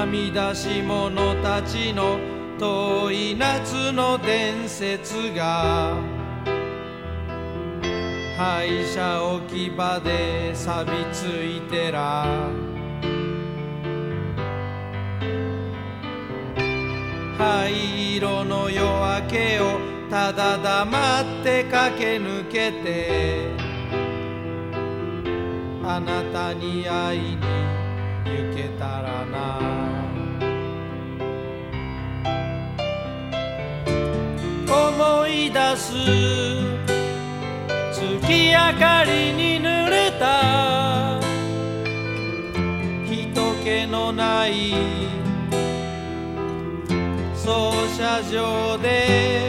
はみ出し者たちの遠い夏の伝説が廃車置き場で錆びついてら。灰色の夜明けをただ黙って駆け抜けてあなたに会いに行けたらな。思い出す月明かりに濡れた。人気のない操車場で。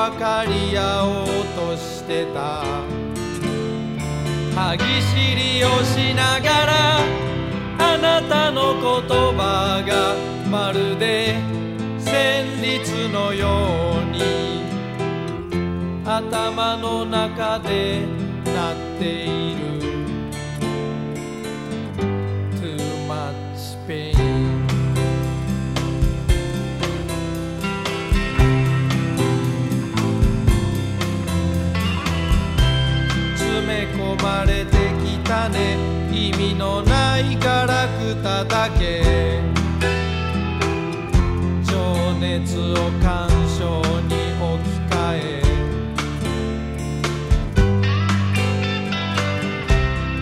分かり合おうとしてた。歯ぎしりをしながらあなたの言葉がまるで旋律のように頭の中で鳴っている。意味のないガラクタだけ。情熱を感傷に置き換え。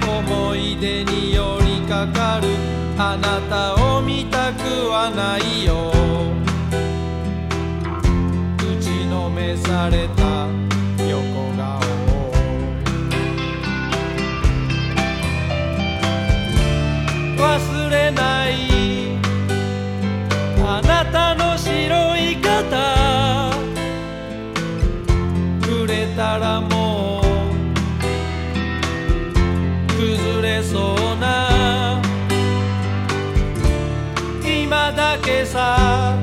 思い出に寄りかかる。あなたを見たくはないよ。打ちのめされたれたらもう崩れそうな。今だけさ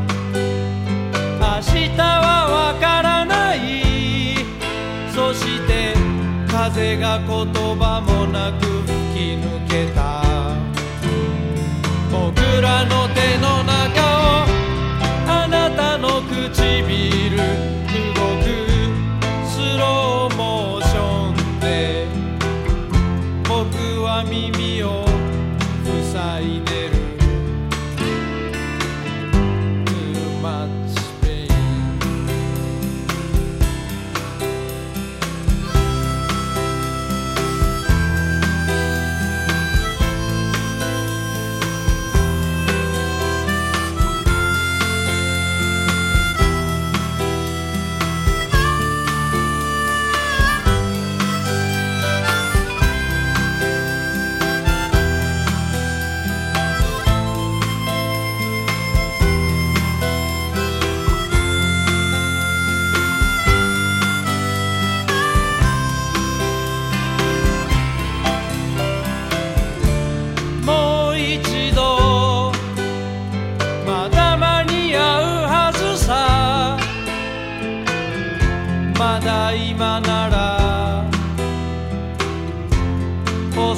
明日はわからない。そして風が言葉もなく吹き抜けた。僕らの手の中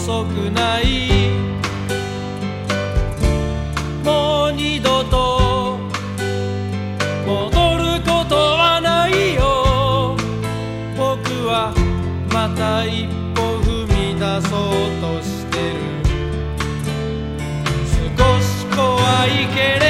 遅くない。もう二度と戻ることはないよ。僕はまた一歩踏み出そうとしてる。少し怖いけれど